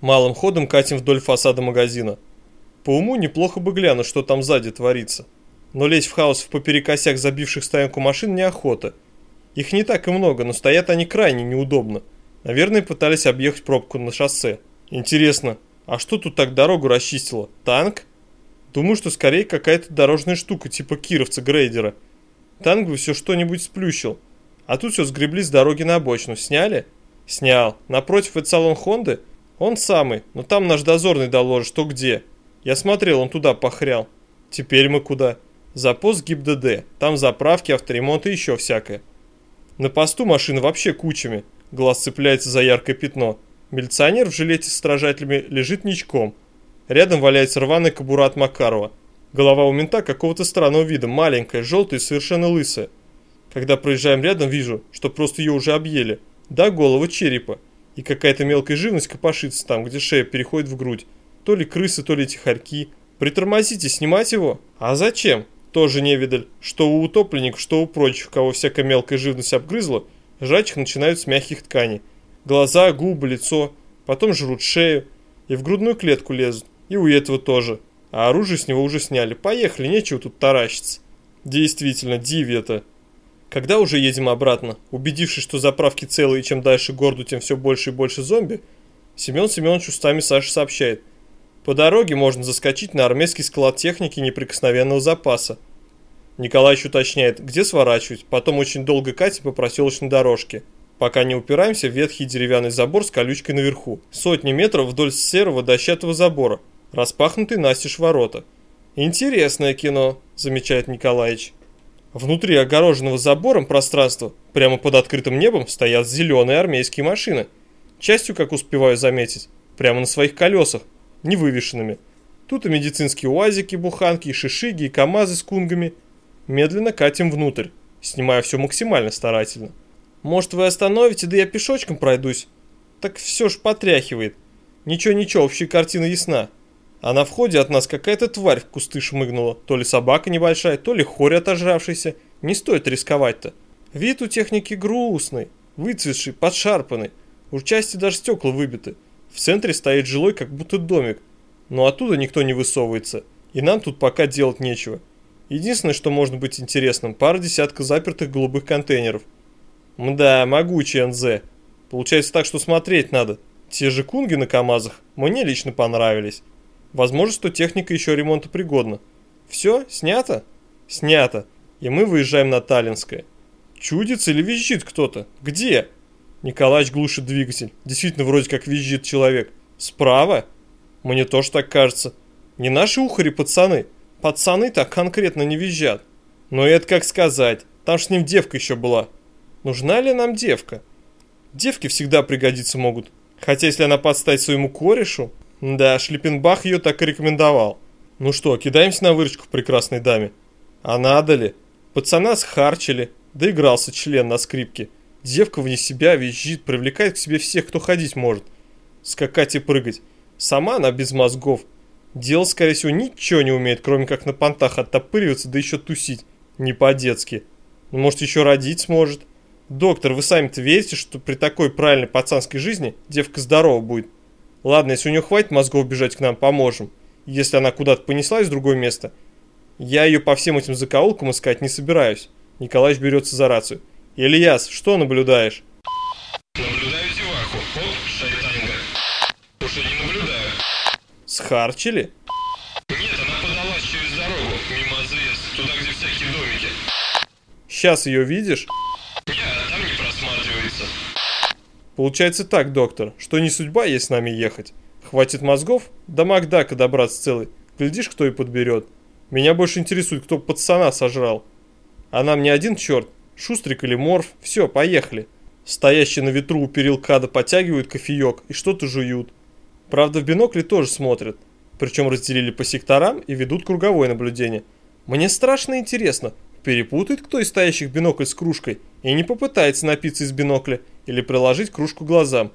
Малым ходом катим вдоль фасада магазина. По уму неплохо бы глянуть, что там сзади творится. Но лезть в хаос в поперекосяк забивших стоянку машин неохота. Их не так и много, но стоят они крайне неудобно. Наверное, пытались объехать пробку на шоссе. Интересно, а что тут так дорогу расчистило? Танк? Думаю, что скорее какая-то дорожная штука, типа кировца-грейдера. Танк бы все что-нибудь сплющил. А тут все сгребли с дороги на обочину. Сняли? Снял. Напротив это салон Хонды? Он самый, но там наш дозорный доложит, что где. Я смотрел, он туда похрял. Теперь мы куда? За пост ГИБДД. Там заправки, авторемонт и еще всякое. На посту машины вообще кучами. Глаз цепляется за яркое пятно. Милиционер в жилете с стражателями лежит ничком. Рядом валяется рваная кобура от Макарова. Голова у мента какого-то странного вида, маленькая, желтая и совершенно лысая. Когда проезжаем рядом, вижу, что просто ее уже объели. Да, голова черепа и какая-то мелкая живность копошится там, где шея переходит в грудь. То ли крысы, то ли тихарьки. Притормозите, снимать его? А зачем? Тоже не видаль, что у утопленников, что у прочих, кого всякая мелкая живность обгрызла, жрать начинают с мягких тканей. Глаза, губы, лицо, потом жрут шею и в грудную клетку лезут. И у этого тоже. А оружие с него уже сняли. Поехали, нечего тут таращиться. Действительно, диви это. Когда уже едем обратно, убедившись, что заправки целые и чем дальше городу, тем все больше и больше зомби, Семен Семенович устами Саши сообщает. По дороге можно заскочить на армейский склад техники неприкосновенного запаса. Николаевич уточняет, где сворачивать, потом очень долго катить по проселочной дорожке, пока не упираемся в ветхий деревянный забор с колючкой наверху, сотни метров вдоль серого дощатого забора, распахнутый настежь ворота. «Интересное кино», замечает Николаевич. Внутри огороженного забором пространства, прямо под открытым небом, стоят зеленые армейские машины. Частью, как успеваю заметить, прямо на своих колесах, не вывешенными. Тут и медицинские уазики, буханки, и шишиги, и камазы с кунгами. Медленно катим внутрь, снимая все максимально старательно. Может вы остановите, да я пешочком пройдусь? Так все ж потряхивает. Ничего-ничего, общая картина ясна. А на входе от нас какая-то тварь в кусты шмыгнула. То ли собака небольшая, то ли хорь отожравшийся. Не стоит рисковать-то. Вид у техники грустный, выцветший, подшарпанный. У части даже стекла выбиты. В центре стоит жилой, как будто домик. Но оттуда никто не высовывается. И нам тут пока делать нечего. Единственное, что может быть интересным, пара десятка запертых голубых контейнеров. Мда, могучий НЗ. Получается так, что смотреть надо. Те же кунги на КАМАЗах мне лично понравились. Возможно, что техника еще ремонтопригодна. Все, снято? Снято. И мы выезжаем на Таллинское. Чудится или визжит кто-то? Где? Николаевич глушит двигатель. Действительно, вроде как визжит человек. Справа? Мне тоже так кажется. Не наши ухари пацаны. Пацаны так конкретно не визжат. Но это как сказать. Там с ним девка еще была. Нужна ли нам девка? Девки всегда пригодиться могут. Хотя если она подстать своему корешу, да, Шлиппенбах ее так и рекомендовал. Ну что, кидаемся на выручку прекрасной даме? А надо ли? Пацана схарчили, доигрался член на скрипке. Девка вне себя визжит, привлекает к себе всех, кто ходить может. Скакать и прыгать. Сама она без мозгов. Дело, скорее всего, ничего не умеет, кроме как на понтах оттопыриваться, да еще тусить. Не по-детски. Ну, может, еще родить сможет. Доктор, вы сами-то верите, что при такой правильной пацанской жизни девка здорова будет? Ладно, если у нее хватит мозгов бежать к нам, поможем. Если она куда-то понеслась в другое место, я ее по всем этим закоулкам искать не собираюсь. Николаевич берется за рацию. Ильяс, что наблюдаешь? Наблюдаю деваху. Вот шайтанга. Уже не наблюдаю. Схарчили? Нет, она подалась через дорогу, мимо АЗС, туда, где всякие домики. Сейчас ее видишь? Не, там не просматривается. Получается так, доктор, что не судьба ей с нами ехать. Хватит мозгов, до Макдака добраться целый. Глядишь, кто и подберет. Меня больше интересует, кто пацана сожрал. А нам не один черт, Шустрик или Морф. Все, поехали. Стоящие на ветру у перил када подтягивают кофеек и что-то жуют. Правда, в бинокле тоже смотрят. Причем разделили по секторам и ведут круговое наблюдение. Мне страшно интересно, перепутает кто из стоящих бинокль с кружкой и не попытается напиться из бинокля или приложить кружку глазам.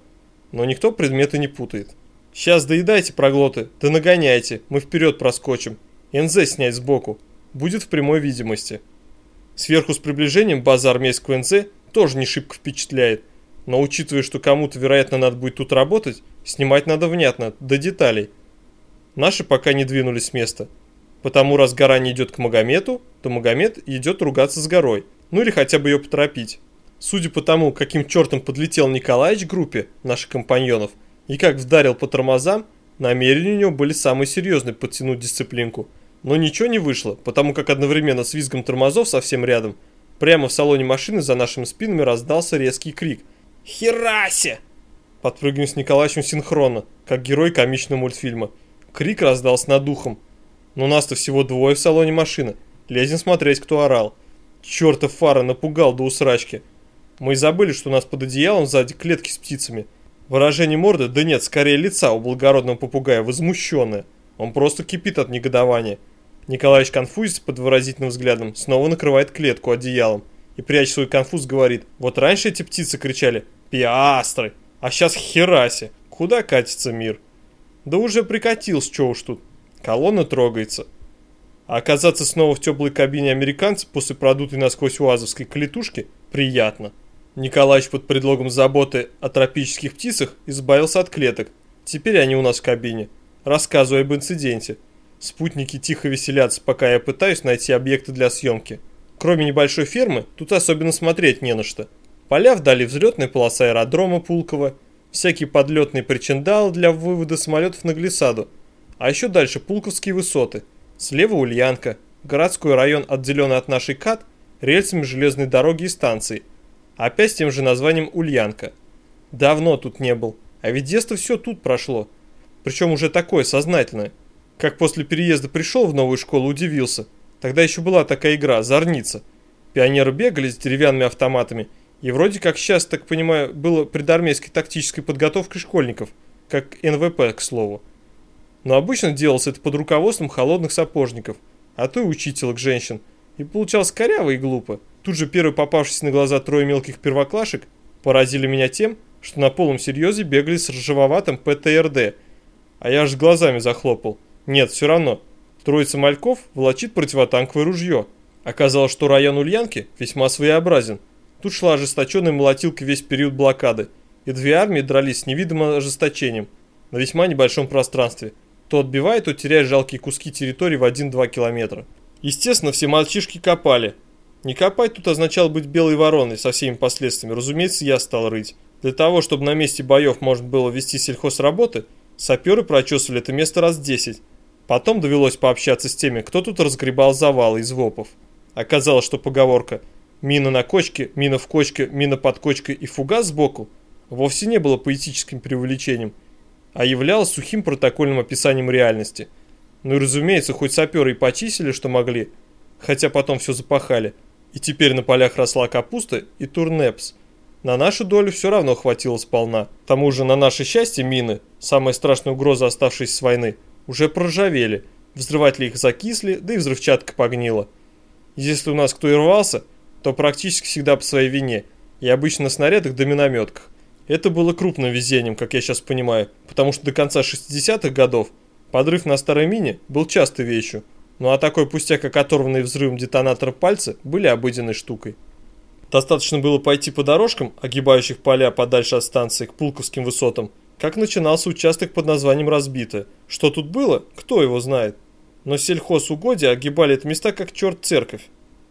Но никто предметы не путает. Сейчас доедайте проглоты, да нагоняйте, мы вперед проскочим. НЗ снять сбоку, будет в прямой видимости. Сверху с приближением база армейского НЗ тоже не шибко впечатляет, но учитывая, что кому-то вероятно надо будет тут работать, Снимать надо внятно, до деталей. Наши пока не двинулись с места. Потому раз гора не идет к Магомету, то Магомед идет ругаться с горой. Ну или хотя бы ее поторопить. Судя по тому, каким чертом подлетел Николаевич группе наших компаньонов и как вдарил по тормозам, намерения у него были самые серьезные подтянуть дисциплинку. Но ничего не вышло, потому как одновременно с визгом тормозов совсем рядом, прямо в салоне машины за нашими спинами раздался резкий крик. «Херасе!» Подпрыгнем с Николаевичем синхронно, как герой комичного мультфильма. Крик раздался над ухом. Но нас-то всего двое в салоне машины. Лезем смотреть, кто орал. Чёртов фара напугал до усрачки. Мы и забыли, что у нас под одеялом сзади клетки с птицами. Выражение морды, да нет, скорее лица у благородного попугая возмущенное. Он просто кипит от негодования. Николаевич конфузится под выразительным взглядом, снова накрывает клетку одеялом и, пряча свой конфуз, говорит, вот раньше эти птицы кричали «Пиастры!» А сейчас хераси. Куда катится мир? Да уже прикатился, что уж тут. Колонна трогается. А оказаться снова в теплой кабине американца после продутой насквозь уазовской клетушки приятно. Николаевич под предлогом заботы о тропических птицах избавился от клеток. Теперь они у нас в кабине. Рассказываю об инциденте. Спутники тихо веселятся, пока я пытаюсь найти объекты для съемки. Кроме небольшой фермы, тут особенно смотреть не на что. Поля вдали взлетная полоса аэродрома Пулково, всякие подлетные причиндалы для вывода самолетов на глиссаду, а еще дальше Пулковские высоты, слева Ульянка, городской район, отделенный от нашей КАТ рельсами железной дороги и станции, опять с тем же названием Ульянка. Давно тут не был, а ведь детство все тут прошло, причем уже такое сознательное. Как после переезда пришел в новую школу, удивился. Тогда еще была такая игра «Зорница». Пионеры бегали с деревянными автоматами – и вроде как сейчас, так понимаю, было предармейской тактической подготовкой школьников, как НВП, к слову. Но обычно делалось это под руководством холодных сапожников, а то и учителок женщин. И получалось коряво и глупо. Тут же первые попавшиеся на глаза трое мелких первоклашек поразили меня тем, что на полном серьезе бегали с ржавоватым ПТРД. А я аж глазами захлопал. Нет, все равно. Троица мальков волочит противотанковое ружье. Оказалось, что район Ульянки весьма своеобразен – Тут шла ожесточенная молотилка весь период блокады, и две армии дрались с невидимым ожесточением на весьма небольшом пространстве. То отбивая, то теряя жалкие куски территории в 1-2 километра. Естественно, все мальчишки копали. Не копать тут означало быть белой вороной со всеми последствиями. Разумеется, я стал рыть. Для того, чтобы на месте боев можно было вести сельхозработы, саперы прочесывали это место раз 10. Потом довелось пообщаться с теми, кто тут разгребал завалы из вопов. Оказалось, что поговорка – Мина на кочке, мина в кочке, мина под кочкой и фугас сбоку вовсе не было поэтическим преувеличением, а являлось сухим протокольным описанием реальности. Ну и разумеется, хоть саперы и почистили, что могли, хотя потом все запахали, и теперь на полях росла капуста и турнепс. На нашу долю все равно хватило сполна. К тому же на наше счастье мины, самая страшная угроза оставшейся с войны, уже проржавели, взрыватели их закисли, да и взрывчатка погнила. Если у нас кто и рвался – то практически всегда по своей вине, и обычно на снарядах да минометках. Это было крупным везением, как я сейчас понимаю, потому что до конца 60-х годов подрыв на старой мине был частой вещью, ну а такой пустяк, как оторванные взрывом детонатора пальцы, были обыденной штукой. Достаточно было пойти по дорожкам, огибающих поля подальше от станции к Пулковским высотам, как начинался участок под названием «Разбитое». Что тут было, кто его знает. Но сельхозугодия огибали это места как черт церковь.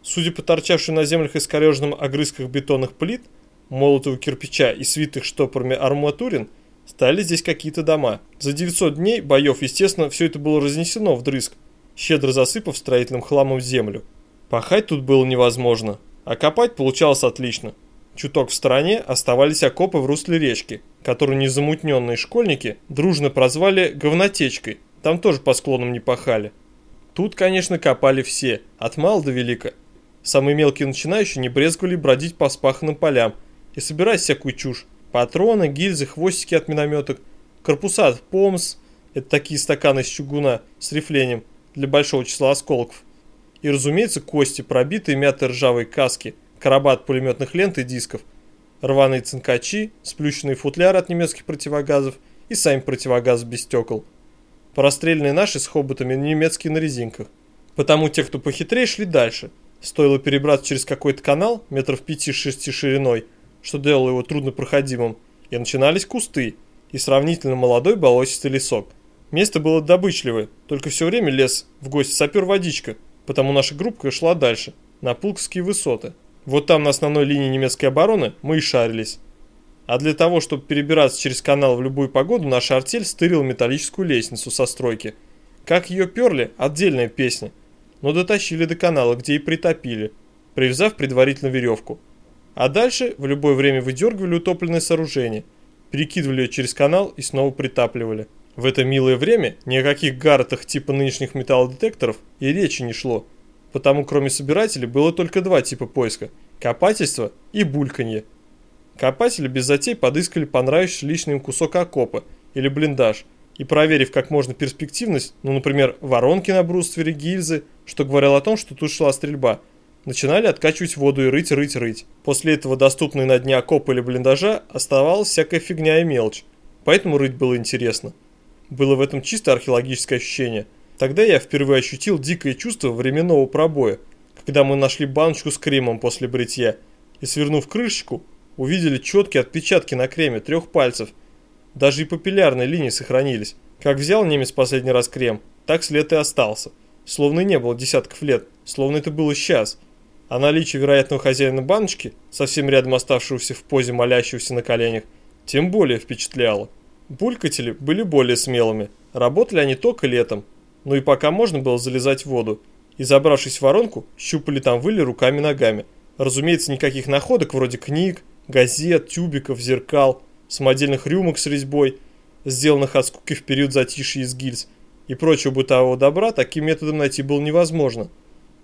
Судя по торчавшим на землях искореженным огрызках бетонных плит, молотого кирпича и свитых штопорами арматурин, стали здесь какие-то дома. За 900 дней боев, естественно, все это было разнесено вдрызг, щедро засыпав строительным хламом землю. Пахать тут было невозможно, а копать получалось отлично. Чуток в стороне оставались окопы в русле речки, которую незамутненные школьники дружно прозвали «говнотечкой», там тоже по склонам не пахали. Тут, конечно, копали все, от мала до велика, Самые мелкие начинающие не брезговали бродить по спаханным полям и собирать всякую чушь. Патроны, гильзы, хвостики от минометок, корпуса от ПОМС, это такие стаканы из чугуна с рифлением для большого числа осколков. И, разумеется, кости, пробитые мятые ржавые каски, короба от пулеметных лент и дисков, рваные цинкачи, сплющенные футляры от немецких противогазов и сами противогазы без стекол. Прострельные наши с хоботами немецкие на резинках. Потому те, кто похитрее, шли дальше – Стоило перебраться через какой-то канал, метров пяти-шести шириной, что делало его труднопроходимым, и начинались кусты, и сравнительно молодой болотистый лесок. Место было добычливое, только все время лес в гости сапер водичка, потому наша группа шла дальше, на Пулковские высоты. Вот там на основной линии немецкой обороны мы и шарились. А для того, чтобы перебираться через канал в любую погоду, наша артель стырила металлическую лестницу со стройки. Как ее перли – отдельная песня. Но дотащили до канала, где и притопили, привязав предварительно веревку. А дальше в любое время выдергивали утопленное сооружение, перекидывали ее через канал и снова притапливали. В это милое время ни о каких гаротах типа нынешних металлодетекторов и речи не шло, потому кроме собирателей было только два типа поиска – копательство и бульканье – Копатели без затей подыскали понравившийся личный им кусок окопа или блиндаж и, проверив как можно перспективность, ну, например, воронки на бруствере, гильзы, что говорило о том, что тут шла стрельба, начинали откачивать воду и рыть, рыть, рыть. После этого доступные на дне окопа или блиндажа оставалась всякая фигня и мелочь, поэтому рыть было интересно. Было в этом чисто археологическое ощущение. Тогда я впервые ощутил дикое чувство временного пробоя, когда мы нашли баночку с кремом после бритья и, свернув крышечку, увидели четкие отпечатки на креме трех пальцев. Даже и папиллярные линии сохранились. Как взял немец последний раз крем, так след и остался. Словно не было десятков лет, словно это было сейчас. А наличие вероятного хозяина баночки, совсем рядом оставшегося в позе молящегося на коленях, тем более впечатляло. Булькатели были более смелыми. Работали они только летом. Ну и пока можно было залезать в воду. И забравшись в воронку, щупали там выли руками-ногами. Разумеется, никаких находок вроде книг, газет, тюбиков, зеркал, самодельных рюмок с резьбой, сделанных от скуки в период затишья из гильз и прочего бытового добра, таким методом найти было невозможно.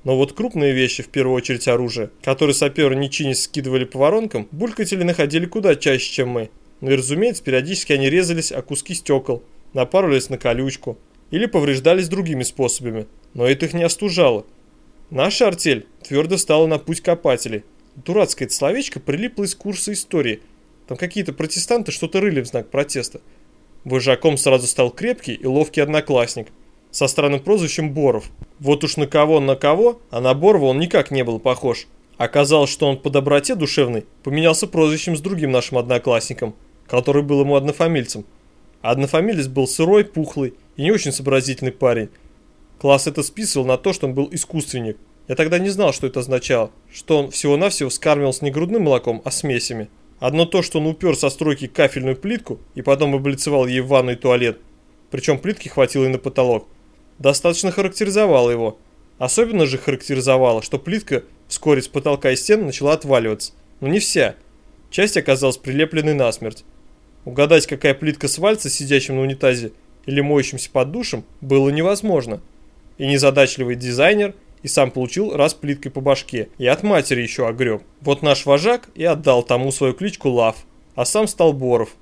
Но вот крупные вещи, в первую очередь оружие, которые саперы не чинясь скидывали по воронкам, булькатели находили куда чаще, чем мы. Но ну и разумеется, периодически они резались о куски стекол, напарывались на колючку или повреждались другими способами, но это их не остужало. Наша артель твердо стала на путь копателей, Дурацкое это словечко прилипло из курса истории. Там какие-то протестанты что-то рыли в знак протеста. Вожаком сразу стал крепкий и ловкий одноклассник со странным прозвищем Боров. Вот уж на кого на кого, а на Борова он никак не был похож. Оказалось, что он по доброте душевной поменялся прозвищем с другим нашим одноклассником, который был ему однофамильцем. Однофамилец был сырой, пухлый и не очень сообразительный парень. Класс это списывал на то, что он был искусственник – я тогда не знал, что это означало, что он всего-навсего скармливался не грудным молоком, а смесями. Одно то, что он упер со стройки кафельную плитку и потом облицевал ей ванну и туалет, причем плитки хватило и на потолок, достаточно характеризовало его. Особенно же характеризовало, что плитка вскоре с потолка и стен начала отваливаться. Но не вся. Часть оказалась прилепленной насмерть. Угадать, какая плитка свалится сидящим на унитазе или моющимся под душем, было невозможно. И незадачливый дизайнер – и сам получил раз плиткой по башке, и от матери еще огреб. Вот наш вожак и отдал тому свою кличку Лав, а сам стал Боров.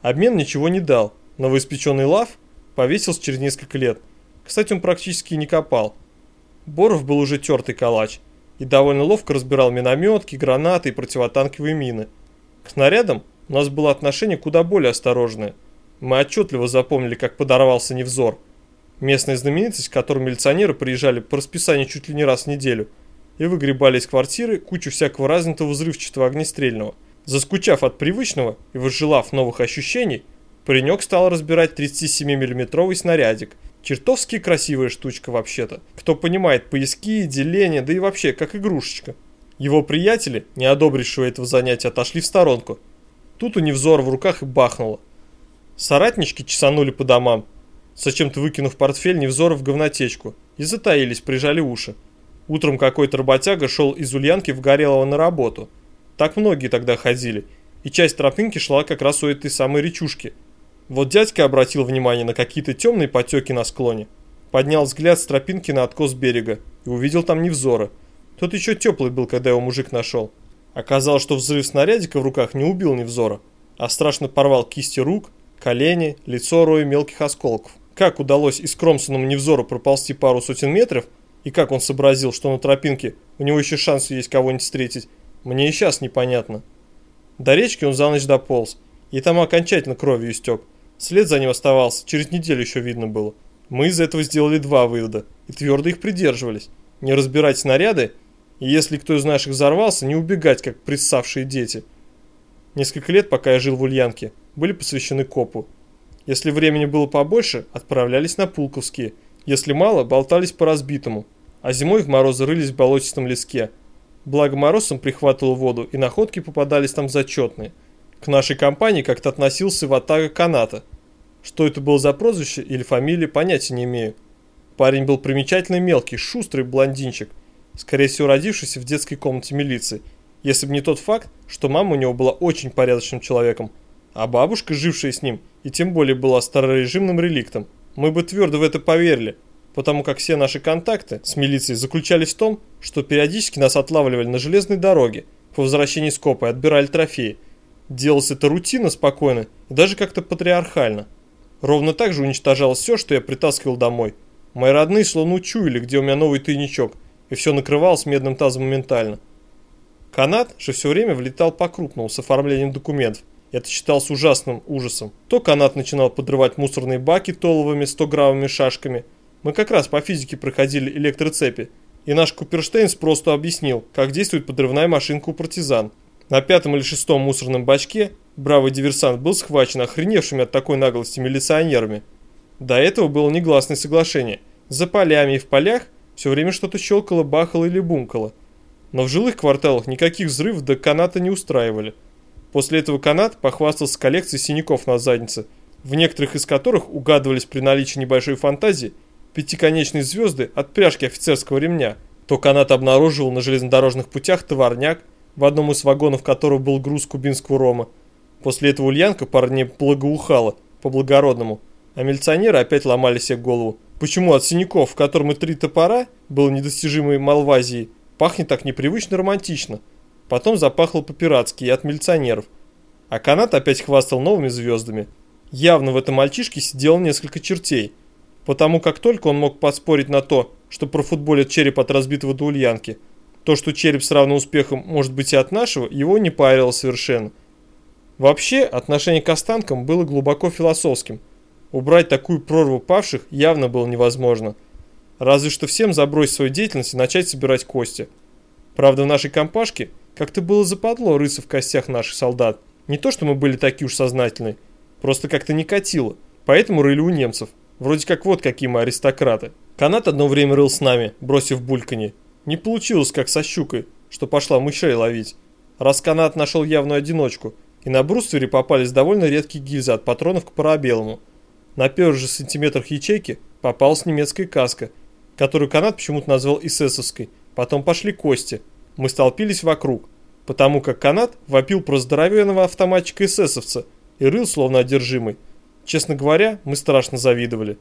Обмен ничего не дал, новоиспеченный Лав повесился через несколько лет. Кстати, он практически не копал. Боров был уже тертый калач и довольно ловко разбирал минометки, гранаты и противотанковые мины. К снарядам у нас было отношение куда более осторожное. Мы отчетливо запомнили, как подорвался Невзор – Местная знаменитость, к которой милиционеры приезжали по расписанию чуть ли не раз в неделю и выгребали из квартиры кучу всякого разнятого взрывчатого огнестрельного. Заскучав от привычного и возжелав новых ощущений, паренек стал разбирать 37 миллиметровый снарядик. Чертовски красивая штучка вообще-то. Кто понимает поиски, деления, да и вообще как игрушечка. Его приятели, не одобрившие этого занятия, отошли в сторонку. Тут у Невзора в руках и бахнуло. Соратнички чесанули по домам, зачем-то выкинув портфель Невзоров в говнотечку, и затаились, прижали уши. Утром какой-то работяга шел из Ульянки в Горелого на работу. Так многие тогда ходили, и часть тропинки шла как раз у этой самой речушки. Вот дядька обратил внимание на какие-то темные потеки на склоне. Поднял взгляд с тропинки на откос берега и увидел там Невзора. Тот еще теплый был, когда его мужик нашел. Оказалось, что взрыв снарядика в руках не убил Невзора, а страшно порвал кисти рук, колени, лицо роя мелких осколков. Как удалось искромсанному невзору проползти пару сотен метров, и как он сообразил, что на тропинке у него еще шанс есть кого-нибудь встретить, мне и сейчас непонятно. До речки он за ночь дополз, и там окончательно кровью истек. След за ним оставался, через неделю еще видно было. Мы из этого сделали два вывода, и твердо их придерживались. Не разбирать снаряды, и если кто из наших взорвался, не убегать, как приссавшие дети. Несколько лет, пока я жил в Ульянке, были посвящены копу. Если времени было побольше, отправлялись на Пулковские. Если мало, болтались по разбитому. А зимой в морозы рылись в болотистом леске. Благо морозом прихватывал воду, и находки попадались там зачетные. К нашей компании как-то относился Ватага Каната. Что это было за прозвище или фамилия, понятия не имею. Парень был примечательно мелкий, шустрый блондинчик, скорее всего родившийся в детской комнате милиции, если бы не тот факт, что мама у него была очень порядочным человеком, а бабушка, жившая с ним, и тем более была старорежимным реликтом. Мы бы твердо в это поверили, потому как все наши контакты с милицией заключались в том, что периодически нас отлавливали на железной дороге, по возвращении с копа и отбирали трофеи. Делалось это рутинно, спокойно и даже как-то патриархально. Ровно так же уничтожалось все, что я притаскивал домой. Мои родные словно учуяли, где у меня новый тайничок, и все накрывалось медным тазом моментально. Канат же все время влетал по-крупному с оформлением документов. Это считалось ужасным ужасом. То канат начинал подрывать мусорные баки толовыми 100-граммовыми шашками. Мы как раз по физике проходили электроцепи. И наш Куперштейнс просто объяснил, как действует подрывная машинка у партизан. На пятом или шестом мусорном бачке бравый диверсант был схвачен охреневшими от такой наглости милиционерами. До этого было негласное соглашение. За полями и в полях все время что-то щелкало, бахало или бумкало. Но в жилых кварталах никаких взрывов до каната не устраивали. После этого канат похвастался коллекцией синяков на заднице, в некоторых из которых угадывались при наличии небольшой фантазии пятиконечные звезды от пряжки офицерского ремня. То канат обнаруживал на железнодорожных путях товарняк, в одном из вагонов которого был груз кубинского рома. После этого Ульянка парней благоухала, по-благородному, а милиционеры опять ломали себе голову. Почему от синяков, в котором и три топора, было недостижимой Малвазией, пахнет так непривычно романтично – Потом запахло по-пиратски и от милиционеров. А канат опять хвастал новыми звездами. Явно в этом мальчишке сидело несколько чертей. Потому как только он мог поспорить на то, что профутболит череп от разбитого до ульянки, то, что череп с равным успехом может быть и от нашего, его не парило совершенно. Вообще, отношение к останкам было глубоко философским. Убрать такую прорву павших явно было невозможно. Разве что всем забросить свою деятельность и начать собирать кости. Правда, в нашей компашке – как-то было западло рыться в костях наших солдат. Не то, что мы были такие уж сознательные, просто как-то не катило. Поэтому рыли у немцев. Вроде как вот какие мы аристократы. Канат одно время рыл с нами, бросив бульканье. Не получилось, как со щукой, что пошла мышей ловить. Раз канат нашел явную одиночку, и на бруствере попались довольно редкие гильзы от патронов к парабеллуму. На первых же сантиметрах ячейки попалась немецкая каска, которую канат почему-то назвал эсэсовской. Потом пошли кости – мы столпились вокруг, потому как канат вопил про здоровенного автоматчика эсэсовца и рыл словно одержимый. Честно говоря, мы страшно завидовали.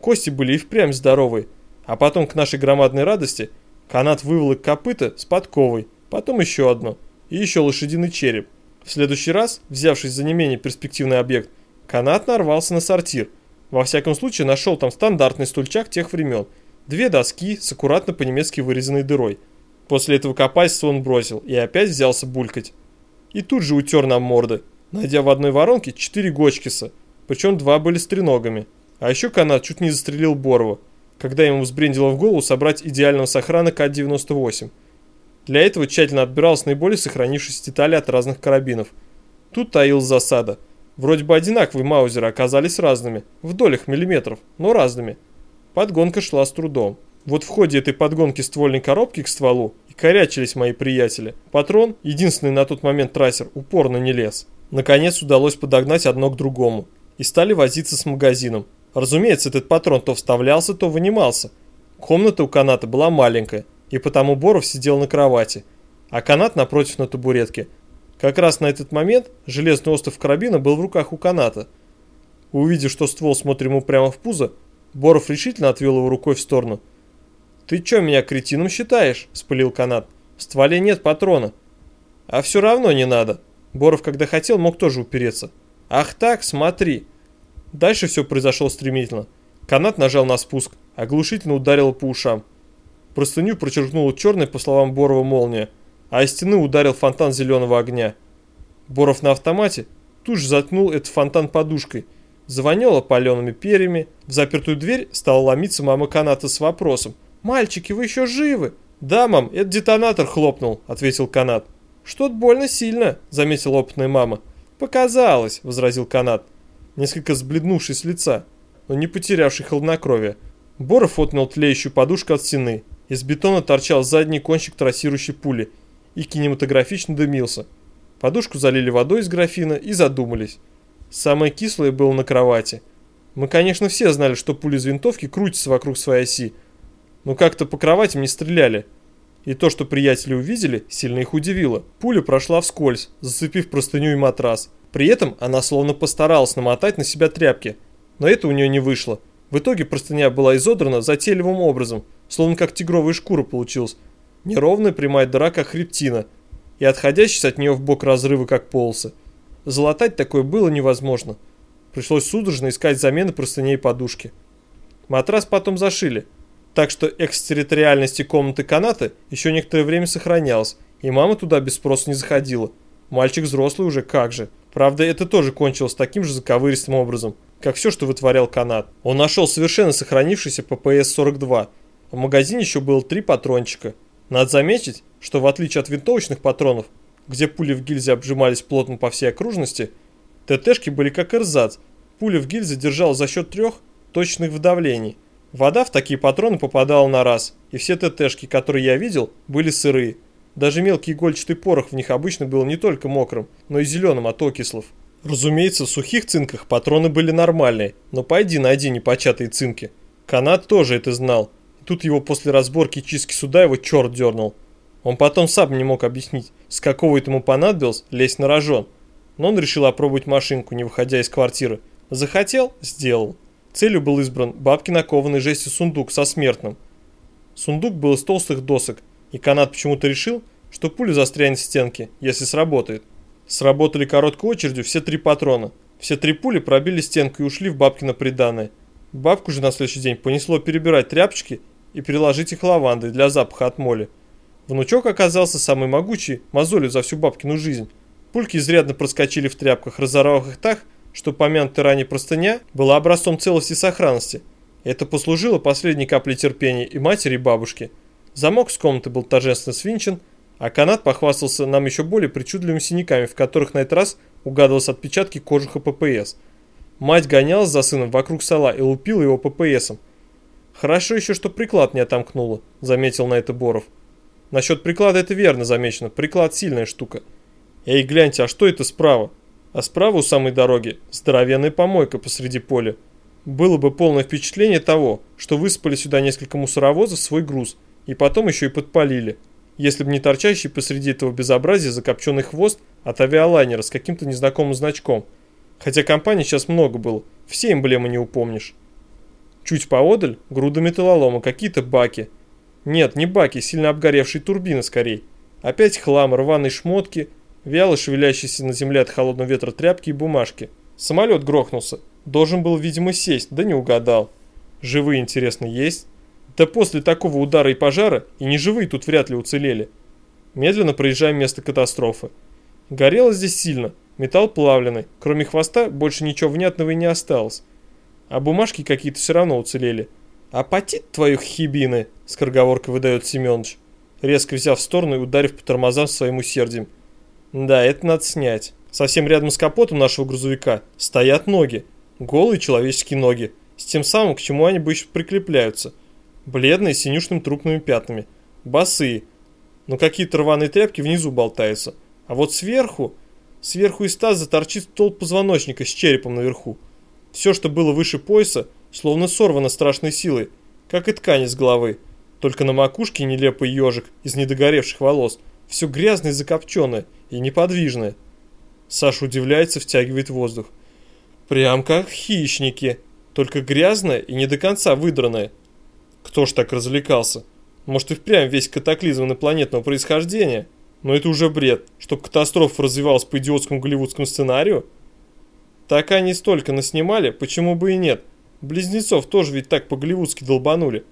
Кости были и впрямь здоровые, а потом к нашей громадной радости канат выволок копыта с подковой, потом еще одно и еще лошадиный череп. В следующий раз, взявшись за не менее перспективный объект, канат нарвался на сортир. Во всяком случае, нашел там стандартный стульчак тех времен. Две доски с аккуратно по-немецки вырезанной дырой – После этого копательства он бросил и опять взялся булькать. И тут же утер нам морды, найдя в одной воронке четыре гочкиса, причем два были с треногами. А еще канат чуть не застрелил Борова, когда ему взбрендило в голову собрать идеального сохрана К-98. Для этого тщательно отбиралась наиболее сохранившиеся детали от разных карабинов. Тут таилась засада. Вроде бы одинаковые маузеры оказались разными, в долях миллиметров, но разными. Подгонка шла с трудом. Вот в ходе этой подгонки ствольной коробки к стволу и корячились мои приятели. Патрон, единственный на тот момент трассер, упорно не лез. Наконец удалось подогнать одно к другому. И стали возиться с магазином. Разумеется, этот патрон то вставлялся, то вынимался. Комната у каната была маленькая, и потому Боров сидел на кровати, а канат напротив на табуретке. Как раз на этот момент железный остров карабина был в руках у каната. Увидев, что ствол смотрит ему прямо в пузо, Боров решительно отвел его рукой в сторону – «Ты чё, меня кретином считаешь?» – спылил канат. «В стволе нет патрона». «А все равно не надо». Боров, когда хотел, мог тоже упереться. «Ах так, смотри». Дальше все произошло стремительно. Канат нажал на спуск, оглушительно ударил по ушам. Простыню прочеркнула черной, по словам Борова, молния, а из стены ударил фонтан зеленого огня. Боров на автомате тут же заткнул этот фонтан подушкой. Завоняло палеными перьями. В запертую дверь стала ломиться мама каната с вопросом. «Мальчики, вы еще живы?» «Да, мам, это детонатор хлопнул», — ответил канат. «Что-то больно сильно», — заметила опытная мама. «Показалось», — возразил канат, несколько сбледнувший с лица, но не потерявший хладнокровие. Боров отнял тлеющую подушку от стены. Из бетона торчал задний кончик трассирующей пули и кинематографично дымился. Подушку залили водой из графина и задумались. Самое кислое было на кровати. Мы, конечно, все знали, что пули из винтовки крутятся вокруг своей оси, но как-то по кроватям не стреляли. И то, что приятели увидели, сильно их удивило. Пуля прошла вскользь, зацепив простыню и матрас. При этом она словно постаралась намотать на себя тряпки, но это у нее не вышло. В итоге простыня была изодрана затейливым образом, словно как тигровая шкура получилась. Неровная прямая дыра, как хребтина, и отходящие от нее в бок разрывы, как полосы. Залатать такое было невозможно. Пришлось судорожно искать замены простыней и подушки. Матрас потом зашили, так что экстерриториальности комнаты каната еще некоторое время сохранялась, и мама туда без спроса не заходила. Мальчик взрослый уже, как же. Правда, это тоже кончилось таким же заковыристым образом, как все, что вытворял канат. Он нашел совершенно сохранившийся ППС-42. В магазине еще было три патрончика. Надо заметить, что в отличие от винтовочных патронов, где пули в гильзе обжимались плотно по всей окружности, ТТшки были как эрзац. Пуля в гильзе держала за счет трех точных вдавлений. Вода в такие патроны попадала на раз, и все ТТшки, которые я видел, были сырые. Даже мелкий игольчатый порох в них обычно был не только мокрым, но и зеленым от окислов. Разумеется, в сухих цинках патроны были нормальные, но пойди найди непочатые цинки. Канат тоже это знал. тут его после разборки чистки суда его черт дернул. Он потом сам не мог объяснить, с какого это ему понадобилось лезть на рожон. Но он решил опробовать машинку, не выходя из квартиры. Захотел – сделал. Целью был избран бабки накованный жести сундук со смертным. Сундук был из толстых досок, и канат почему-то решил, что пуля застрянет в стенке, если сработает. Сработали короткой очередью все три патрона. Все три пули пробили стенку и ушли в бабкино приданное. Бабку же на следующий день понесло перебирать тряпочки и переложить их лавандой для запаха от моли. Внучок оказался самый могучий, мозолью за всю бабкину жизнь. Пульки изрядно проскочили в тряпках, разорвав их так, что помянутая ранее простыня была образцом целости и сохранности. Это послужило последней каплей терпения и матери, и бабушки. Замок с комнаты был торжественно свинчен, а канат похвастался нам еще более причудливыми синяками, в которых на этот раз угадывались отпечатки кожуха ППС. Мать гонялась за сыном вокруг стола и лупила его ППСом. «Хорошо еще, что приклад не отомкнуло», — заметил на это Боров. «Насчет приклада это верно замечено, приклад сильная штука». «Эй, гляньте, а что это справа?» а справа у самой дороги здоровенная помойка посреди поля. Было бы полное впечатление того, что высыпали сюда несколько мусоровозов свой груз, и потом еще и подпалили, если бы не торчащий посреди этого безобразия закопченный хвост от авиалайнера с каким-то незнакомым значком. Хотя компаний сейчас много было, все эмблемы не упомнишь. Чуть поодаль груда металлолома, какие-то баки. Нет, не баки, сильно обгоревшие турбины скорее. Опять хлам, рваные шмотки – вяло шевелящиеся на земле от холодного ветра тряпки и бумажки. Самолет грохнулся. Должен был, видимо, сесть, да не угадал. Живые, интересно, есть? Да после такого удара и пожара и неживые тут вряд ли уцелели. Медленно проезжаем место катастрофы. Горело здесь сильно, металл плавленый, кроме хвоста больше ничего внятного и не осталось. А бумажки какие-то все равно уцелели. «Апатит твою хибины!» – скороговоркой выдает Семенович, резко взяв в сторону и ударив по тормозам своим усердием. Да, это надо снять. Совсем рядом с капотом нашего грузовика стоят ноги. Голые человеческие ноги. С тем самым, к чему они обычно прикрепляются. Бледные, с синюшными трупными пятнами. Босые. Но какие-то рваные тряпки внизу болтаются. А вот сверху... Сверху из таза торчит столб позвоночника с черепом наверху. Все, что было выше пояса, словно сорвано страшной силой, как и ткань из головы. Только на макушке нелепый ежик из недогоревших волос – все грязное и закопченное, и неподвижное. Саша удивляется, втягивает воздух. Прям как хищники, только грязное и не до конца выдранное. Кто ж так развлекался? Может и впрямь весь катаклизм инопланетного происхождения? Но это уже бред, чтоб катастрофа развивалась по идиотскому голливудскому сценарию? Так они столько наснимали, почему бы и нет? Близнецов тоже ведь так по-голливудски долбанули.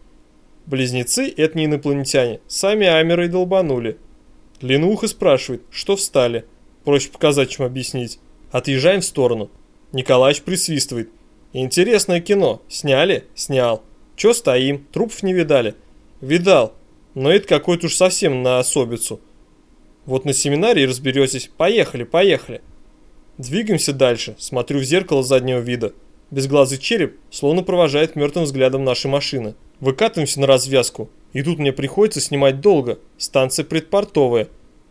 Близнецы – это не инопланетяне, сами Амеры и долбанули. Ленуха спрашивает, что встали. Проще показать, чем объяснить. Отъезжаем в сторону. Николаевич присвистывает. Интересное кино. Сняли? Снял. Че стоим? Трупов не видали? Видал. Но это какой-то уж совсем на особицу. Вот на семинаре и разберетесь. Поехали, поехали. Двигаемся дальше. Смотрю в зеркало заднего вида. Безглазый череп словно провожает мертвым взглядом наши машины. Выкатываемся на развязку. И тут мне приходится снимать долго. Станция предпортовая.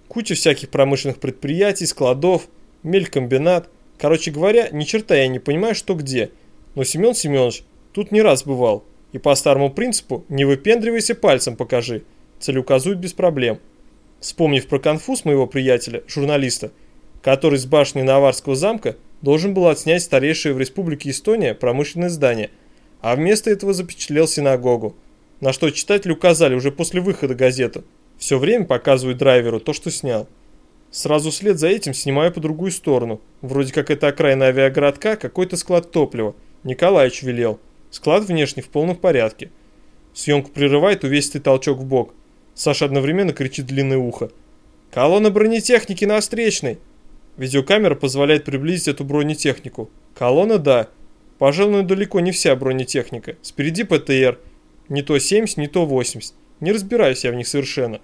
Куча всяких промышленных предприятий, складов, мелькомбинат. Короче говоря, ни черта я не понимаю, что где. Но Семен Семенович тут не раз бывал. И по старому принципу не выпендривайся пальцем покажи. Целеуказует без проблем. Вспомнив про конфуз моего приятеля, журналиста, который с башни Наварского замка должен был отснять старейшее в республике Эстония промышленное здание, а вместо этого запечатлел синагогу, на что читателю указали уже после выхода газеты. Все время показывают драйверу то, что снял. Сразу вслед за этим снимаю по другую сторону. Вроде как это окраина авиагородка, какой-то склад топлива. Николаевич велел. Склад внешне в полном порядке. Съемку прерывает увесистый толчок в бок. Саша одновременно кричит длинное ухо. «Колонна бронетехники на встречной!» Видеокамера позволяет приблизить эту бронетехнику. Колонна, да. Пожалуй, далеко не вся бронетехника. Спереди ПТР. Не то 70, не то 80. Не разбираюсь я в них совершенно.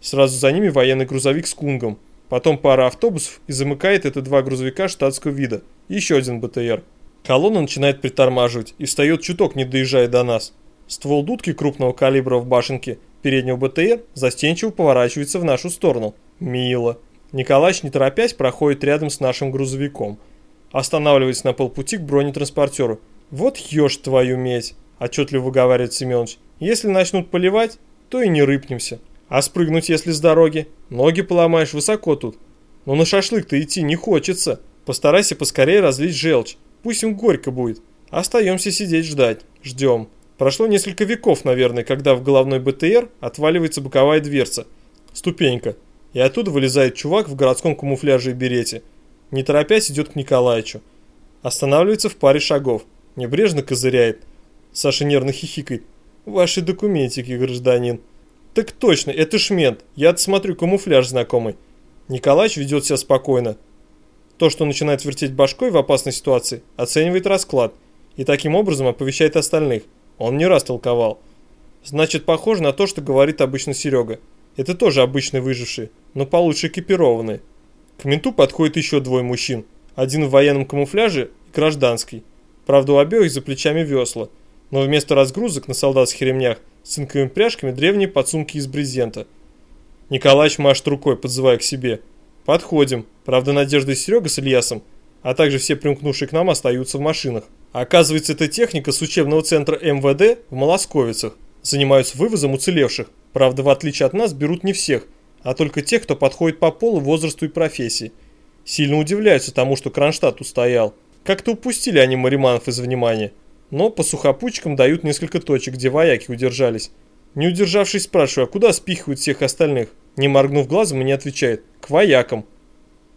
Сразу за ними военный грузовик с кунгом. Потом пара автобусов и замыкает это два грузовика штатского вида. еще один БТР. Колонна начинает притормаживать и встает чуток, не доезжая до нас. Ствол дудки крупного калибра в башенке переднего БТР застенчиво поворачивается в нашу сторону. Мило. Николаевич, не торопясь, проходит рядом с нашим грузовиком. Останавливается на полпути к бронетранспортеру. «Вот ешь твою медь!» – отчетливо выговаривает Семенович. «Если начнут поливать, то и не рыпнемся. А спрыгнуть, если с дороги? Ноги поломаешь высоко тут. Но на шашлык-то идти не хочется. Постарайся поскорее разлить желчь. Пусть им горько будет. Остаемся сидеть ждать. Ждем». Прошло несколько веков, наверное, когда в головной БТР отваливается боковая дверца. Ступенька. И оттуда вылезает чувак в городском камуфляже и берете. Не торопясь идет к Николаевичу. Останавливается в паре шагов. Небрежно козыряет. Саша нервно хихикает. «Ваши документики, гражданин». «Так точно, это шмент. Я смотрю, камуфляж знакомый». Николаевич ведет себя спокойно. То, что начинает вертеть башкой в опасной ситуации, оценивает расклад и таким образом оповещает остальных. Он не раз толковал. Значит, похоже на то, что говорит обычно Серега. Это тоже обычные выжившие, но получше экипированные. К менту подходит еще двое мужчин. Один в военном камуфляже и гражданский. Правда, у обоих за плечами весла. Но вместо разгрузок на солдатских ремнях с цинковыми пряжками древние подсумки из брезента. Николаевич машет рукой, подзывая к себе. Подходим. Правда, Надежда и Серега с Ильясом, а также все примкнувшие к нам остаются в машинах. Оказывается, это техника с учебного центра МВД в Молосковицах. Занимаются вывозом уцелевших. Правда, в отличие от нас, берут не всех, а только тех, кто подходит по полу, возрасту и профессии. Сильно удивляются тому, что Кронштадт устоял. Как-то упустили они мариманов из внимания. Но по сухопутчикам дают несколько точек, где вояки удержались. Не удержавшись, спрашиваю, а куда спихивают всех остальных? Не моргнув глазом, и не отвечает. К воякам.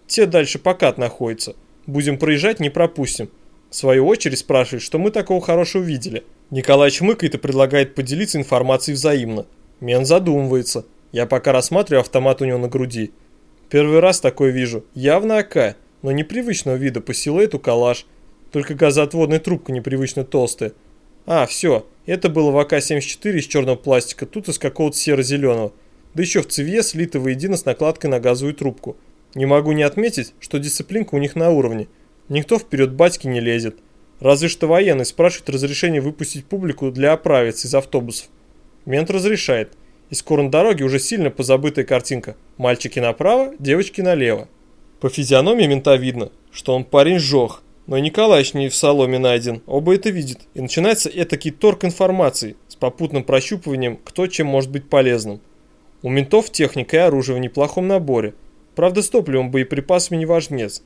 Те дальше покат находятся. Будем проезжать, не пропустим. В свою очередь спрашивает, что мы такого хорошего видели. Николай чмыкает и предлагает поделиться информацией взаимно. Мен задумывается. Я пока рассматриваю автомат у него на груди. Первый раз такое вижу. Явно АК, но непривычного вида по силуэту калаш. Только газоотводная трубка непривычно толстая. А, все. Это было в АК-74 из черного пластика, тут из какого-то серо-зеленого. Да еще в цевье слито воедино с накладкой на газовую трубку. Не могу не отметить, что дисциплинка у них на уровне. Никто вперед батьки не лезет. Разве что военный спрашивает разрешение выпустить публику для оправиться из автобусов. Мент разрешает. И скоро на дороге уже сильно позабытая картинка. Мальчики направо, девочки налево. По физиономии мента видно, что он парень жох. Но Николаевич не в соломе найден, оба это видят. И начинается этакий торг информации с попутным прощупыванием, кто чем может быть полезным. У ментов техника и оружие в неплохом наборе. Правда, с топливом боеприпасами не важнец.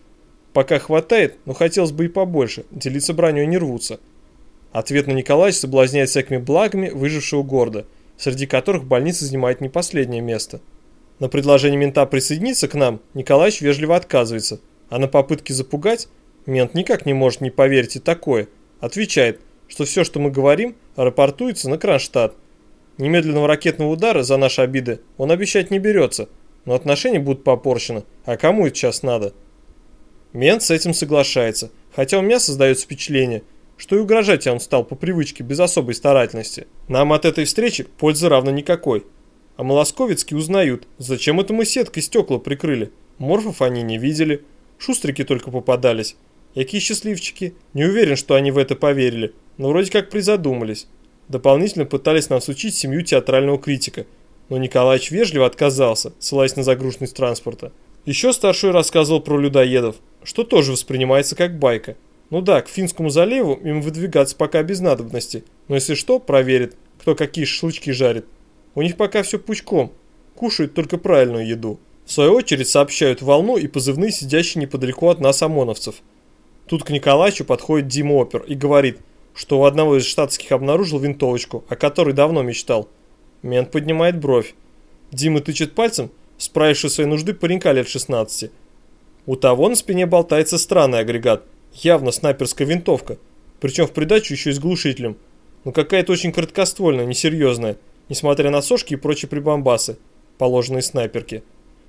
Пока хватает, но хотелось бы и побольше, делиться броней не рвутся. Ответ на Николаевич соблазняет всякими благами выжившего города, среди которых больница занимает не последнее место. На предложение мента присоединиться к нам Николаевич вежливо отказывается, а на попытки запугать мент никак не может не поверить и такое. Отвечает, что все, что мы говорим, рапортуется на Кронштадт. Немедленного ракетного удара за наши обиды он обещать не берется, но отношения будут попорчены, а кому это сейчас надо? Мент с этим соглашается, хотя у меня создается впечатление, что и угрожать он стал по привычке без особой старательности. Нам от этой встречи пользы равно никакой. А Молосковицкие узнают, зачем это мы сеткой стекла прикрыли. Морфов они не видели, шустрики только попадались. Какие счастливчики. Не уверен, что они в это поверили, но вроде как призадумались. Дополнительно пытались нас учить семью театрального критика, но Николаевич вежливо отказался, ссылаясь на загруженность транспорта. Еще старшой рассказывал про людоедов, что тоже воспринимается как байка. Ну да, к Финскому заливу им выдвигаться пока без надобности, но если что, проверит, кто какие шашлычки жарит. У них пока все пучком, кушают только правильную еду. В свою очередь сообщают волну и позывные сидящие неподалеку от нас ОМОНовцев. Тут к Николаевичу подходит Дима Опер и говорит, что у одного из штатских обнаружил винтовочку, о которой давно мечтал. Мент поднимает бровь. Дима тычет пальцем, справивший свои нужды паренька лет 16. У того на спине болтается странный агрегат, явно снайперская винтовка, причем в придачу еще и с глушителем. Но какая-то очень короткоствольная, несерьезная, несмотря на сошки и прочие прибамбасы, положенные снайперке.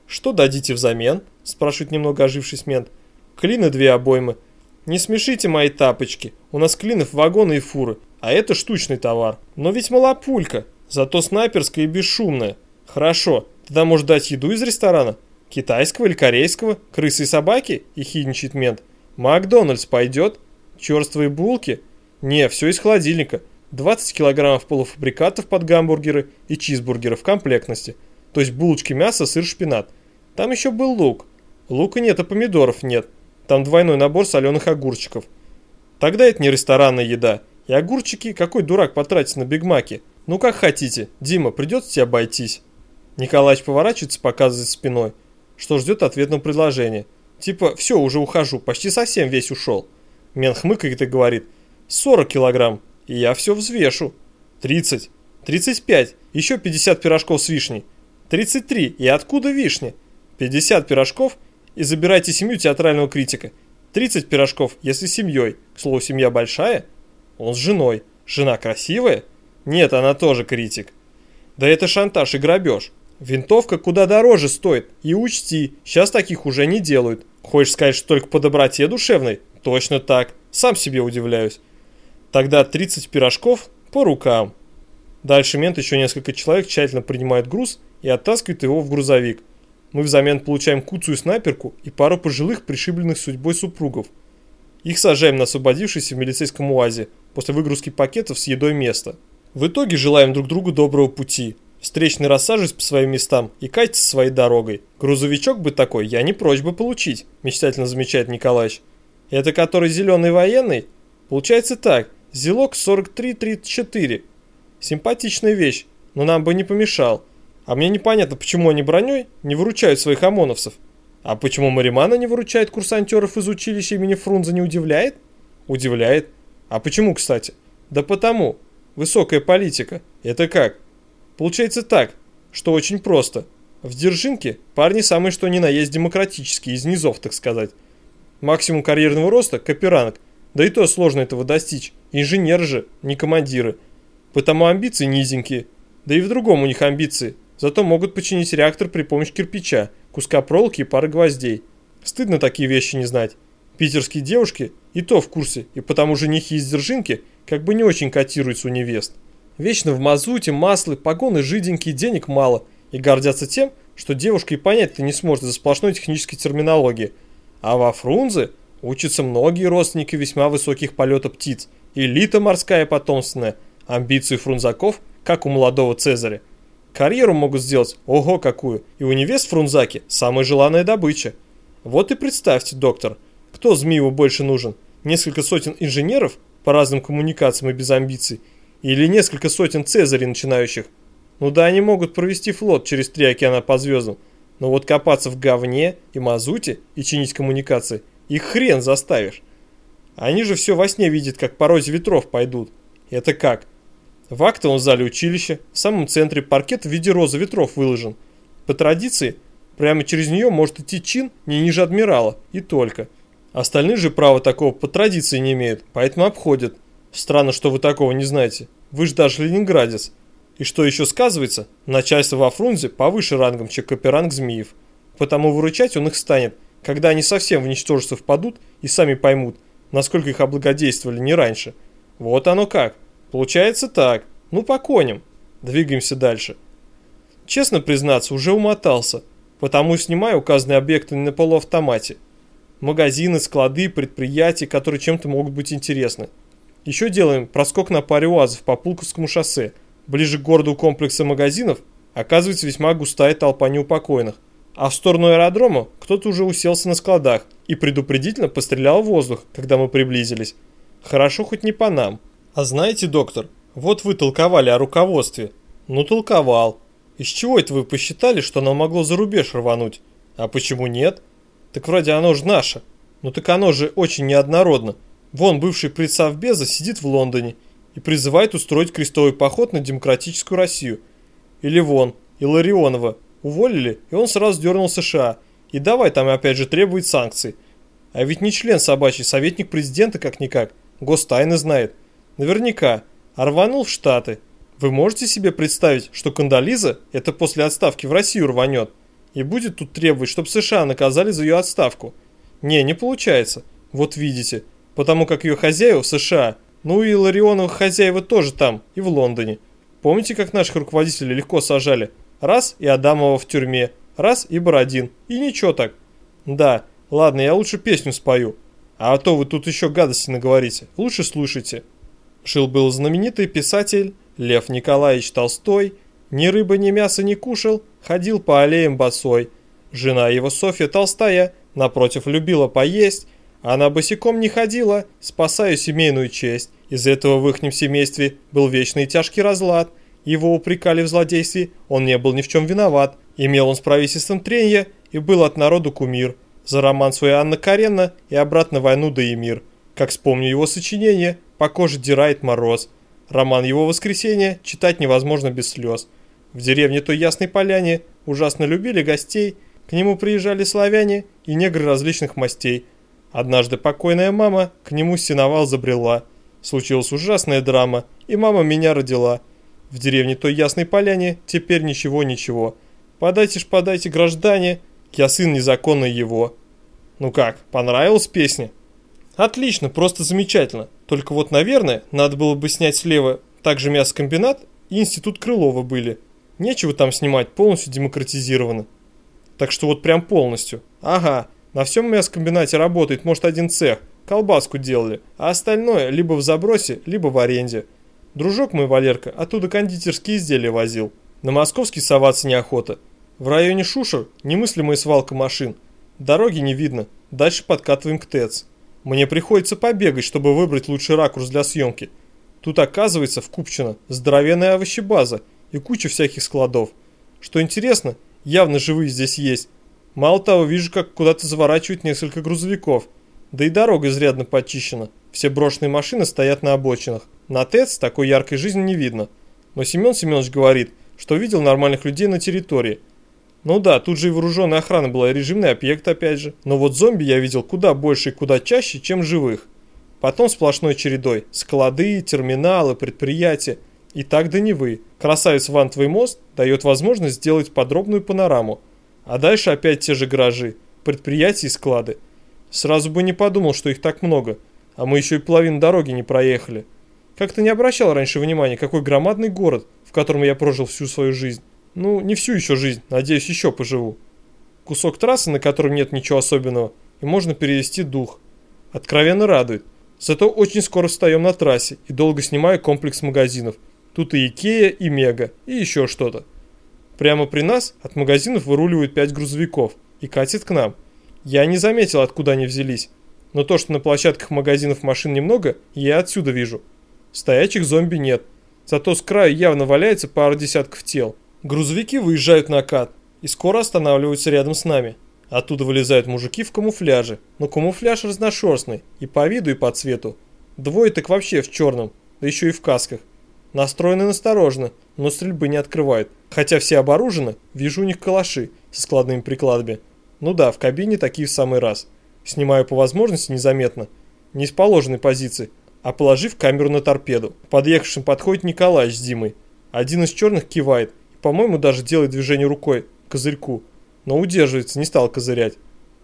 «Что дадите взамен?» – спрашивает немного оживший мент. «Клины две обоймы». «Не смешите мои тапочки, у нас клинов вагоны и фуры, а это штучный товар. Но ведь малопулька, зато снайперская и бесшумная. Хорошо, тогда может дать еду из ресторана? Китайского или корейского? Крысы и собаки?» – ехидничает мент. «Макдональдс пойдет? Черствые булки?» «Не, все из холодильника. 20 килограммов полуфабрикатов под гамбургеры и чизбургеры в комплектности. То есть булочки мяса, сыр, шпинат. Там еще был лук. Лука нет, а помидоров нет. Там двойной набор соленых огурчиков. Тогда это не ресторанная еда. И огурчики какой дурак потратить на бигмаки. Ну как хотите, Дима, придется тебе обойтись. Николаевич поворачивается, показывает спиной, что ждет ответного предложения. Типа, все, уже ухожу, почти совсем весь ушел. Мен хмыкает и говорит, 40 килограмм, и я все взвешу. 30, 35, еще 50 пирожков с вишней. 33, и откуда вишня? 50 пирожков и забирайте семью театрального критика. 30 пирожков, если семьей. К слову, семья большая. Он с женой. Жена красивая? Нет, она тоже критик. Да это шантаж и грабеж. Винтовка куда дороже стоит. И учти, сейчас таких уже не делают. Хочешь сказать, что только по доброте душевной? Точно так. Сам себе удивляюсь. Тогда 30 пирожков по рукам. Дальше мент еще несколько человек тщательно принимает груз и оттаскивает его в грузовик. Мы взамен получаем куцую снайперку и пару пожилых пришибленных судьбой супругов. Их сажаем на освободившийся в милицейском УАЗе после выгрузки пакетов с едой место. В итоге желаем друг другу доброго пути. Встречный рассаживаясь по своим местам и катится своей дорогой. Грузовичок бы такой я не прочь бы получить, мечтательно замечает Николаевич. Это который зеленый военный? Получается так, зелок 43-34. Симпатичная вещь, но нам бы не помешал. А мне непонятно, почему они броней не выручают своих ОМОНовцев. А почему Маримана не выручает курсантеров из училища имени Фрунзе не удивляет? Удивляет. А почему, кстати? Да потому. Высокая политика. Это как? Получается так, что очень просто. В Дзержинке парни самые что ни на есть демократические, из низов, так сказать. Максимум карьерного роста – каперанг. Да и то сложно этого достичь. Инженеры же, не командиры. Потому амбиции низенькие. Да и в другом у них амбиции. Зато могут починить реактор при помощи кирпича, куска проволоки и пары гвоздей. Стыдно такие вещи не знать. Питерские девушки и то в курсе, и потому женихи из Дзержинки как бы не очень котируются у невест. Вечно в мазуте, маслы, погоны жиденькие, денег мало, и гордятся тем, что девушка и понять-то не сможет из-за сплошной технической терминологии. А во Фрунзе учатся многие родственники весьма высоких полета птиц, элита морская потомственная, амбиции фрунзаков, как у молодого Цезаря. Карьеру могут сделать, ого какую, и у невест Фрунзаки самая желанная добыча. Вот и представьте, доктор, кто Змееву больше нужен? Несколько сотен инженеров по разным коммуникациям и без амбиций? Или несколько сотен Цезарей начинающих? Ну да, они могут провести флот через три океана по звездам, но вот копаться в говне и мазуте и чинить коммуникации их хрен заставишь. Они же все во сне видят, как по розе ветров пойдут. Это как? В актовом зале училища, в самом центре паркет в виде розы ветров выложен. По традиции, прямо через нее может идти чин не ниже адмирала, и только. Остальные же права такого по традиции не имеют, поэтому обходят. Странно, что вы такого не знаете. Вы же даже ленинградец. И что еще сказывается, начальство во Фрунзе повыше рангом, чем каперанг Змеев. Потому выручать он их станет, когда они совсем в ничтожество впадут и сами поймут, насколько их облагодействовали не раньше. Вот оно как. Получается так. Ну, по коням. Двигаемся дальше. Честно признаться, уже умотался, потому снимаю указанные объекты на полуавтомате. Магазины, склады, предприятия, которые чем-то могут быть интересны. Еще делаем проскок на паре УАЗов по Пулковскому шоссе. Ближе к городу комплекса магазинов оказывается весьма густая толпа неупокоенных. А в сторону аэродрома кто-то уже уселся на складах и предупредительно пострелял в воздух, когда мы приблизились. Хорошо хоть не по нам. А знаете, доктор, вот вы толковали о руководстве. Ну, толковал. Из чего это вы посчитали, что оно могло за рубеж рвануть? А почему нет? Так вроде оно же наше. Ну так оно же очень неоднородно. Вон бывший предсовбеза сидит в Лондоне и призывает устроить крестовый поход на демократическую Россию. Или вон, Иларионова уволили, и он сразу дернул США. И давай там опять же требует санкций. А ведь не член собачий, советник президента как-никак. Гостайны знает. Наверняка. А рванул в Штаты. Вы можете себе представить, что Кандализа это после отставки в Россию рванет? И будет тут требовать, чтобы США наказали за ее отставку? Не, не получается. Вот видите потому как ее хозяева в США, ну и Ларионовых хозяева тоже там, и в Лондоне. Помните, как наших руководителей легко сажали? Раз и Адамова в тюрьме, раз и Бородин, и ничего так. Да, ладно, я лучше песню спою. А то вы тут еще гадости наговорите, лучше слушайте. Жил-был знаменитый писатель Лев Николаевич Толстой, ни рыбы, ни мяса не кушал, ходил по аллеям босой. Жена его Софья Толстая, напротив, любила поесть, она босиком не ходила, спасая семейную честь. Из этого в ихнем семействе был вечный тяжкий разлад. Его упрекали в злодействе, он не был ни в чем виноват. Имел он с правительством тренья и был от народу кумир. За роман свой Анна Каренна и обратно войну да и мир. Как вспомню его сочинение, по коже дирает мороз. Роман его «Воскресенье» читать невозможно без слез. В деревне той Ясной Поляне ужасно любили гостей, к нему приезжали славяне и негры различных мастей – Однажды покойная мама к нему сеновал забрела. Случилась ужасная драма, и мама меня родила. В деревне той Ясной Поляне теперь ничего-ничего. Подайте ж, подайте, граждане, я сын незаконный его. Ну как, понравилась песня? Отлично, просто замечательно. Только вот, наверное, надо было бы снять слева также мясокомбинат и институт Крылова были. Нечего там снимать, полностью демократизировано. Так что вот прям полностью. Ага, на всем мясокомбинате работает, может, один цех. Колбаску делали, а остальное либо в забросе, либо в аренде. Дружок мой, Валерка, оттуда кондитерские изделия возил. На московский соваться неохота. В районе Шушер немыслимая свалка машин. Дороги не видно, дальше подкатываем к ТЭЦ. Мне приходится побегать, чтобы выбрать лучший ракурс для съемки. Тут оказывается в Купчино здоровенная овощебаза и куча всяких складов. Что интересно, явно живые здесь есть, Мало того, вижу, как куда-то заворачивают несколько грузовиков. Да и дорога изрядно почищена. Все брошенные машины стоят на обочинах. На ТЭЦ такой яркой жизни не видно. Но Семен Семенович говорит, что видел нормальных людей на территории. Ну да, тут же и вооруженная охрана была, и режимный объект опять же. Но вот зомби я видел куда больше и куда чаще, чем живых. Потом сплошной чередой. Склады, терминалы, предприятия. И так до Невы. Красавец Вантовый мост дает возможность сделать подробную панораму. А дальше опять те же гаражи, предприятия и склады. Сразу бы не подумал, что их так много, а мы еще и половину дороги не проехали. Как-то не обращал раньше внимания, какой громадный город, в котором я прожил всю свою жизнь. Ну, не всю еще жизнь, надеюсь, еще поживу. Кусок трассы, на котором нет ничего особенного, и можно перевести дух. Откровенно радует. Зато очень скоро встаем на трассе и долго снимаю комплекс магазинов. Тут и Икея, и Мега, и еще что-то. Прямо при нас от магазинов выруливают пять грузовиков и катит к нам. Я не заметил, откуда они взялись. Но то, что на площадках магазинов машин немного, я отсюда вижу. Стоячих зомби нет. Зато с краю явно валяется пара десятков тел. Грузовики выезжают на кат и скоро останавливаются рядом с нами. Оттуда вылезают мужики в камуфляже, но камуфляж разношерстный и по виду, и по цвету. Двое так вообще в черном, да еще и в касках. Настроены насторожно, но стрельбы не открывают. Хотя все оборужены, вижу у них калаши со складными прикладами. Ну да, в кабине такие в самый раз. Снимаю по возможности незаметно, не с положенной позиции, а положив камеру на торпеду. Подъехавшим подходит Николай с Димой. Один из черных кивает по-моему, даже делает движение рукой козырьку, но удерживается, не стал козырять.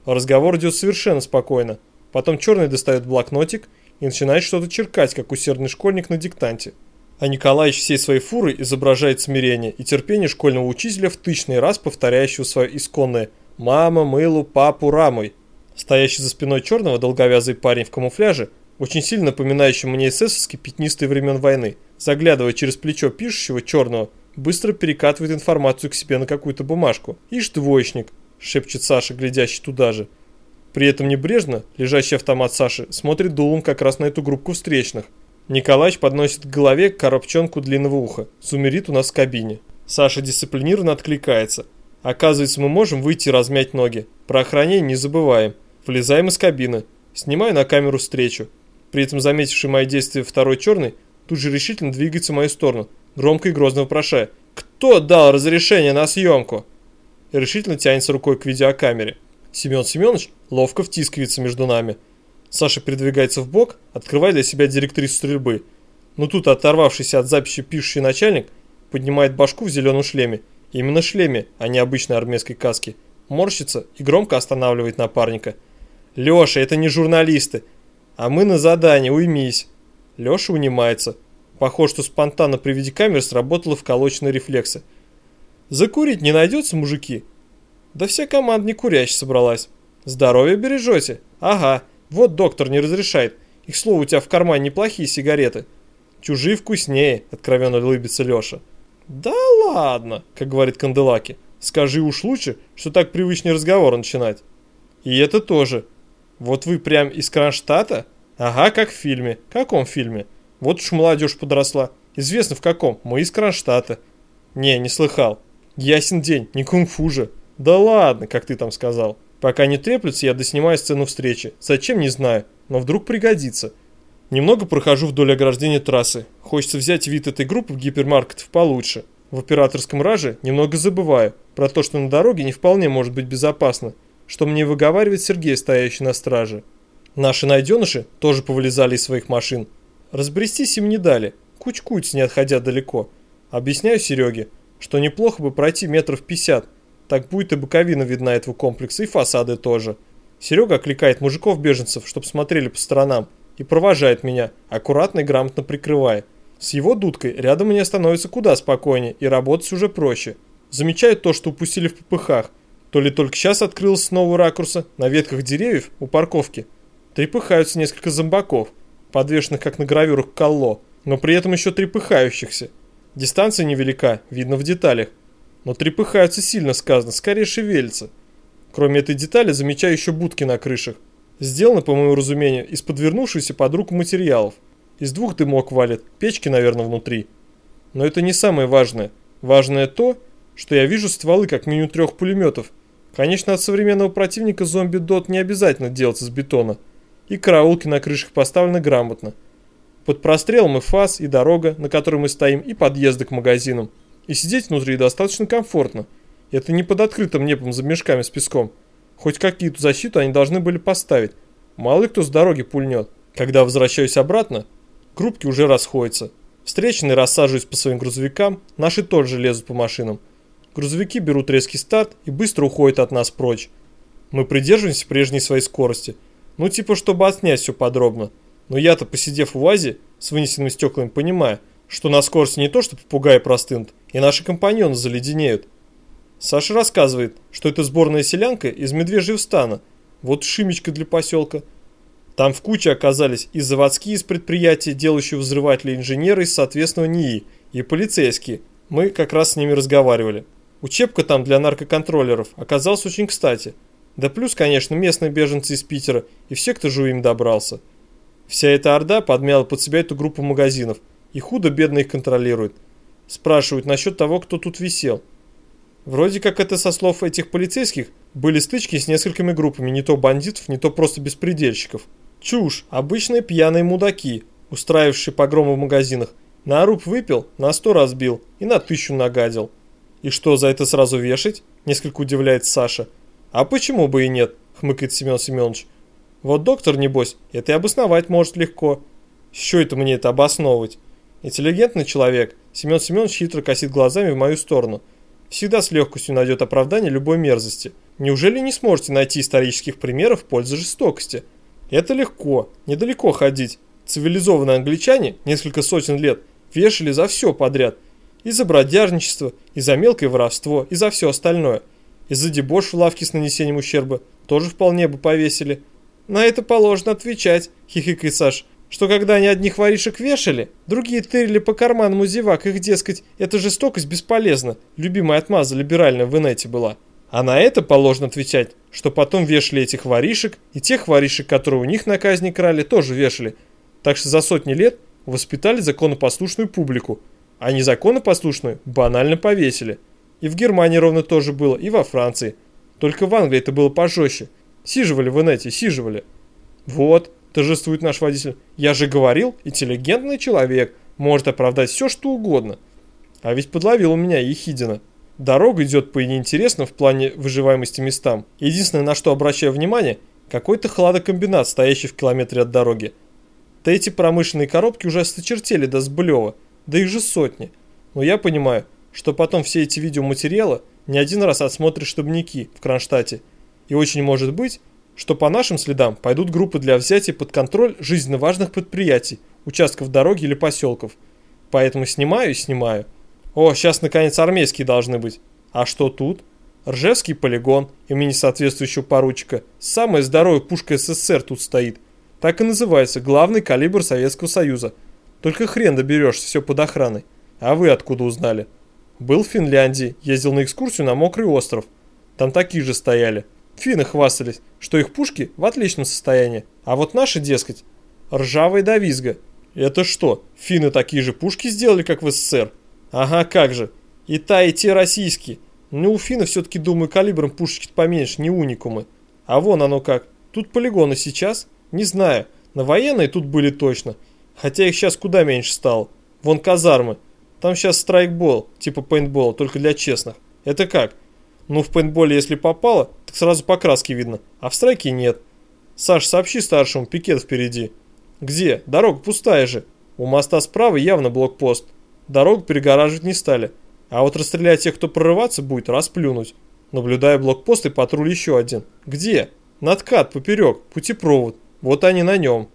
Разговор идет совершенно спокойно. Потом черный достает блокнотик и начинает что-то черкать, как усердный школьник на диктанте. А Николаевич всей своей фурой изображает смирение и терпение школьного учителя в тысячный раз повторяющего свое исконное «мама, мылу, папу, рамой». Стоящий за спиной черного долговязый парень в камуфляже, очень сильно напоминающий мне эсэсовский пятнистый времен войны, заглядывая через плечо пишущего черного, быстро перекатывает информацию к себе на какую-то бумажку. «Ишь, двоечник!» – шепчет Саша, глядящий туда же. При этом небрежно, лежащий автомат Саши, смотрит дулом как раз на эту группу встречных. Николаевич подносит к голове коробчонку длинного уха. Сумерит у нас в кабине. Саша дисциплинированно откликается. Оказывается, мы можем выйти размять ноги. Про охранение не забываем. Влезаем из кабины. Снимаю на камеру встречу. При этом заметивший мои действия второй черный тут же решительно двигается в мою сторону, громко и грозно вопрошая «Кто дал разрешение на съемку?» И решительно тянется рукой к видеокамере. Семен Семенович ловко втискивается между нами. Саша передвигается в бок, открывая для себя директрису стрельбы. Но тут оторвавшийся от записи пишущий начальник поднимает башку в зеленом шлеме. Именно шлеме, а не обычной армейской каске. Морщится и громко останавливает напарника. «Леша, это не журналисты, а мы на задании, уймись». Леша унимается. Похоже, что спонтанно при виде камер сработало вколоченные рефлексы. «Закурить не найдется, мужики?» Да вся команда не курящая собралась. Здоровье бережете? Ага, вот доктор не разрешает. И, к у тебя в кармане неплохие сигареты. Чужие вкуснее, откровенно улыбится Леша. Да ладно, как говорит Канделаки. Скажи уж лучше, что так привычный разговор начинать. И это тоже. Вот вы прям из Кронштадта? Ага, как в фильме. Каком фильме? Вот уж молодежь подросла. Известно в каком. Мы из Кронштадта. Не, не слыхал. Ясен день, не кунг-фу же. Да ладно, как ты там сказал. Пока не треплются, я доснимаю сцену встречи. Зачем, не знаю, но вдруг пригодится. Немного прохожу вдоль ограждения трассы. Хочется взять вид этой группы в гипермаркетов получше. В операторском раже немного забываю про то, что на дороге не вполне может быть безопасно, что мне выговаривает Сергей, стоящий на страже. Наши найденыши тоже повылезали из своих машин. Разбрестись им не дали, куч-куч, не отходя далеко. Объясняю Сереге, что неплохо бы пройти метров пятьдесят, так будет и боковина видна этого комплекса, и фасады тоже. Серега окликает мужиков-беженцев, чтобы смотрели по сторонам, и провожает меня, аккуратно и грамотно прикрывая. С его дудкой рядом мне становится куда спокойнее, и работать уже проще. Замечаю то, что упустили в попыхах. То ли только сейчас открылось с нового ракурса, на ветках деревьев у парковки. Трепыхаются несколько зомбаков, подвешенных как на гравюрах колло, но при этом еще трепыхающихся. Дистанция невелика, видно в деталях но трепыхаются сильно сказано, скорее шевелятся. Кроме этой детали замечаю еще будки на крышах. Сделано, по моему разумению, из подвернувшихся под руку материалов. Из двух дымок валит, печки, наверное, внутри. Но это не самое важное. Важное то, что я вижу стволы как минимум трех пулеметов. Конечно, от современного противника зомби-дот не обязательно делать из бетона. И караулки на крышах поставлены грамотно. Под прострелом и фаз, и дорога, на которой мы стоим, и подъезды к магазинам – и сидеть внутри достаточно комфортно. Это не под открытым небом за мешками с песком. Хоть какие-то защиту они должны были поставить. Мало ли кто с дороги пульнет. Когда возвращаюсь обратно, группки уже расходятся. Встреченные рассаживаются по своим грузовикам, наши тоже лезут по машинам. Грузовики берут резкий старт и быстро уходят от нас прочь. Мы придерживаемся прежней своей скорости. Ну типа, чтобы отснять все подробно. Но я-то, посидев в УАЗе с вынесенными стеклами, понимаю, что на скорости не то, что попугаи простынут, и наши компаньоны заледенеют. Саша рассказывает, что это сборная селянка из Медвежьего стана, вот шимечка для поселка. Там в куче оказались и заводские из предприятия, делающие взрыватели инженеры из соответственного НИИ, и полицейские. Мы как раз с ними разговаривали. Учебка там для наркоконтроллеров оказалась очень кстати. Да плюс, конечно, местные беженцы из Питера и все, кто живым добрался. Вся эта орда подмяла под себя эту группу магазинов – и худо-бедно их контролирует. Спрашивают насчет того, кто тут висел. Вроде как это со слов этих полицейских были стычки с несколькими группами, не то бандитов, не то просто беспредельщиков. Чушь, обычные пьяные мудаки, устраивавшие погромы в магазинах. На руб выпил, на сто разбил и на тысячу нагадил. И что, за это сразу вешать? Несколько удивляется Саша. А почему бы и нет, хмыкает Семен Семенович. Вот доктор, небось, это и обосновать может легко. Что это мне это обосновывать? Интеллигентный человек, Семен Семенович хитро косит глазами в мою сторону. Всегда с легкостью найдет оправдание любой мерзости. Неужели не сможете найти исторических примеров в пользу жестокости? Это легко, недалеко ходить. Цивилизованные англичане несколько сотен лет вешали за все подряд. И за бродяжничество, и за мелкое воровство, и за все остальное. И за дебош в лавке с нанесением ущерба тоже вполне бы повесили. На это положено отвечать, хихикай Саш, что когда они одних воришек вешали, другие тырили по карманам у зевак, их, дескать, эта жестокость бесполезна, любимая отмаза либеральная в инете была. А на это положено отвечать, что потом вешали этих воришек, и тех воришек, которые у них на казни крали, тоже вешали. Так что за сотни лет воспитали законопослушную публику, а незаконопослушную банально повесили. И в Германии ровно тоже было, и во Франции. Только в Англии это было пожестче. Сиживали в инете, сиживали. Вот, торжествует наш водитель. Я же говорил, интеллигентный человек, может оправдать все, что угодно. А ведь подловил у меня Ехидина. Дорога идет по неинтересным в плане выживаемости местам. Единственное, на что обращаю внимание, какой-то хладокомбинат, стоящий в километре от дороги. Да эти промышленные коробки уже осточертели до сблева, да их же сотни. Но я понимаю, что потом все эти видеоматериалы не один раз отсмотрят штабники в Кронштадте. И очень может быть, что по нашим следам пойдут группы для взятия под контроль жизненно важных предприятий, участков дороги или поселков. Поэтому снимаю и снимаю. О, сейчас наконец армейские должны быть. А что тут? Ржевский полигон, имени соответствующего поручика. Самая здоровая пушка СССР тут стоит. Так и называется, главный калибр Советского Союза. Только хрен доберешься, все под охраной. А вы откуда узнали? Был в Финляндии, ездил на экскурсию на Мокрый остров. Там такие же стояли. Финны хвастались, что их пушки в отличном состоянии. А вот наши, дескать, ржавые до визга. Это что, финны такие же пушки сделали, как в СССР? Ага, как же. И та, и те российские. Ну, у финнов все-таки, думаю, калибром пушечки поменьше, не уникумы. А вон оно как. Тут полигоны сейчас? Не знаю. На военные тут были точно. Хотя их сейчас куда меньше стало. Вон казармы. Там сейчас страйкбол, типа пейнтбола, только для честных. Это как? Ну, в пейнтболе, если попало, так сразу по краске видно, а в страйке нет. Саш, сообщи старшему, пикет впереди. Где? Дорога пустая же. У моста справа явно блокпост. Дорогу перегораживать не стали. А вот расстрелять тех, кто прорываться будет, расплюнуть. Наблюдая блокпост и патруль еще один. Где? Надкат, поперек, путепровод. Вот они на нем.